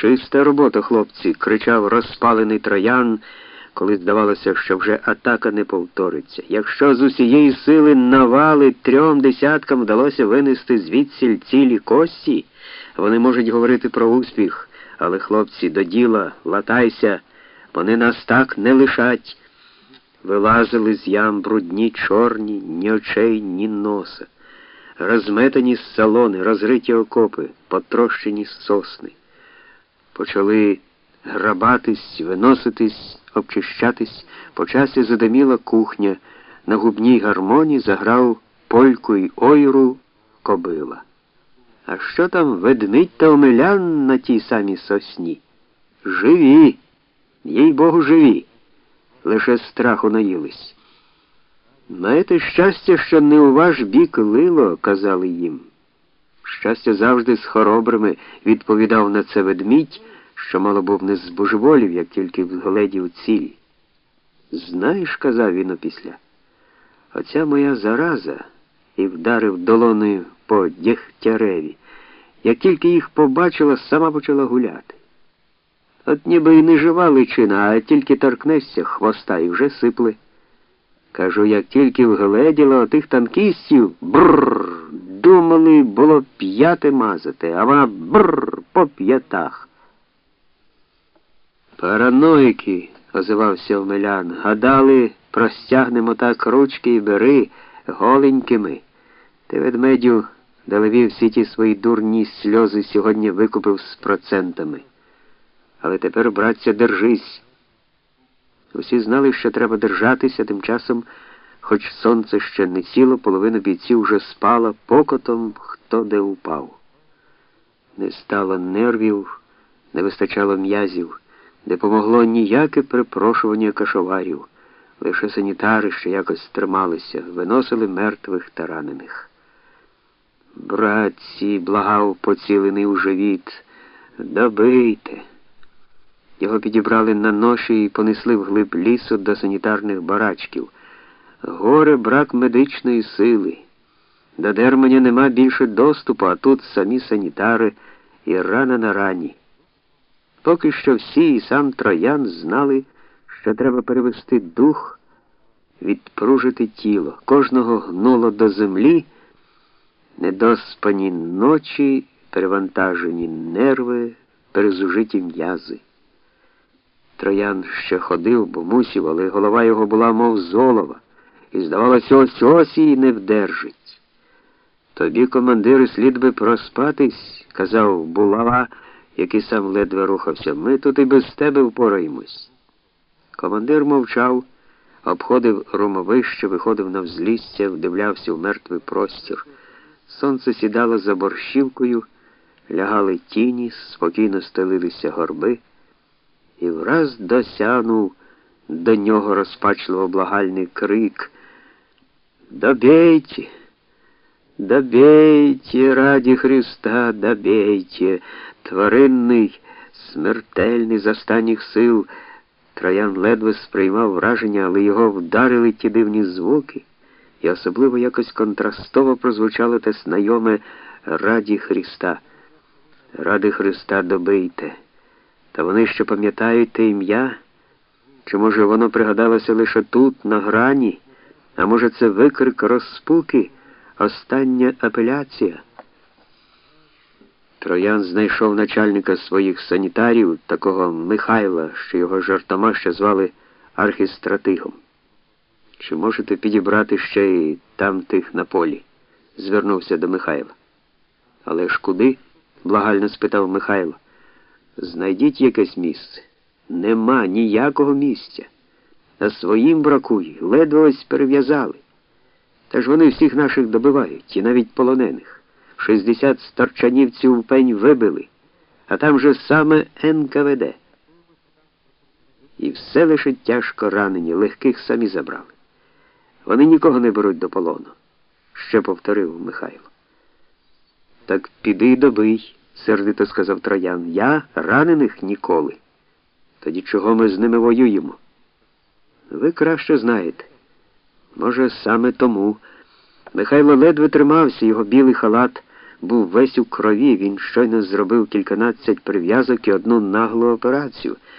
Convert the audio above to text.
Чиста робота, хлопці, кричав розпалений троян, коли здавалося, що вже атака не повториться. Якщо з усієї сили навали трьом десяткам вдалося винести звідсіль цілі кості, вони можуть говорити про успіх, але хлопці, до діла, латайся, вони нас так не лишать. Вилазили з ям брудні, чорні, ні очей, ні носа, розметані салони, розриті окопи, потрощені сосни. Почали грабатись, виноситись, обчищатись, по часі задиміла кухня, на губній гармоні заграв польку й ойру кобила. А що там ведмідь та омелян на тій самій сосні? Живі, їй Богу, живі лише страху наїлись. Маєте щастя, що не у ваш бік лило, казали їм. Щастя завжди з хоробрими, відповідав на це ведмідь, що мало був не збожеволів, як тільки вгледів ціль. Знаєш, казав він опісля, оця моя зараза і вдарив долоною по Дєхтяреві. Як тільки їх побачила, сама почала гуляти. От ніби й не жива личина, а тільки торкнешся хвоста і вже сипли. Кажу, як тільки вгледіла отих танкістів, бррр, думали, було п'яте мазати, а вона бррр по п'ятах. Параноїки, озивався Омелян, гадали, простягнемо так ручки і бери голенькими. Ти ведмедю, далеві всі ті свої дурні сльози сьогодні викупив з процентами. Але тепер, братця, держись. Усі знали, що треба держатися, тим часом, хоч сонце ще не сіло, половина бійців вже спала покотом, хто де упав. Не стало нервів, не вистачало м'язів, не помогло ніяке припрошування кашоварів, лише санітари, що якось трималися, виносили мертвих та ранених. Братці, благав поцілений у живіт, добийте. Його підібрали на ноші і понесли вглиб лісу до санітарних барачків. Горе брак медичної сили. До Дерманя нема більше доступу, а тут самі санітари і рана на рані. Поки що всі і сам троян знали, що треба перевести дух, відпружити тіло. Кожного гнуло до землі, недоспані ночі, перевантажені нерви, перезужиті м'язи. Троян ще ходив, бо мусів, але голова його була, мов золова, і, здавалося, ось ось її не вдержить. Тобі, командири, слід би проспатись, казав булава, який сам ледве рухався. Ми тут і без тебе впораємось. Командир мовчав, обходив румовище, виходив на взлісся, вдивлявся в мертвий простір. Сонце сідало за борщівкою, лягали тіні, спокійно стелилися горби і враз досягнув до нього розпачливо благальний крик. Добейте, добейте, раді Христа, добейте, тваринний, смертельний з останніх сил. Троян ледве сприймав враження, але його вдарили ті дивні звуки, і особливо якось контрастово прозвучало те знайоме раді Христа. Ради Христа добийте. Та вони ще пам'ятають те ім'я? Чи, може, воно пригадалося лише тут, на грані, а може, це викрик розпуки, остання апеляція? Троян знайшов начальника своїх санітарів, такого Михайла, що його жартома ще звали архістратигом. Чи можете підібрати ще й там тих на полі? звернувся до Михайла. Але ж куди? благально спитав Михайло. Знайдіть якесь місце. Нема ніякого місця. А своїм бракує, ледве ось перев'язали. Та ж вони всіх наших добивають, і навіть полонених. 60 старчанівців в пень вибили, а там же саме НКВД. І все лише тяжко ранені, легких самі забрали. Вони нікого не беруть до полону, ще повторив Михайло. Так піди й добий сердито сказав троян. Я ранених ніколи. Тоді чого ми з ними воюємо? Ви краще знаєте. Може, саме тому. Михайло ледве тримався, його білий халат був весь у крові, він щойно зробив кільканадцять прив'язок і одну наглу операцію.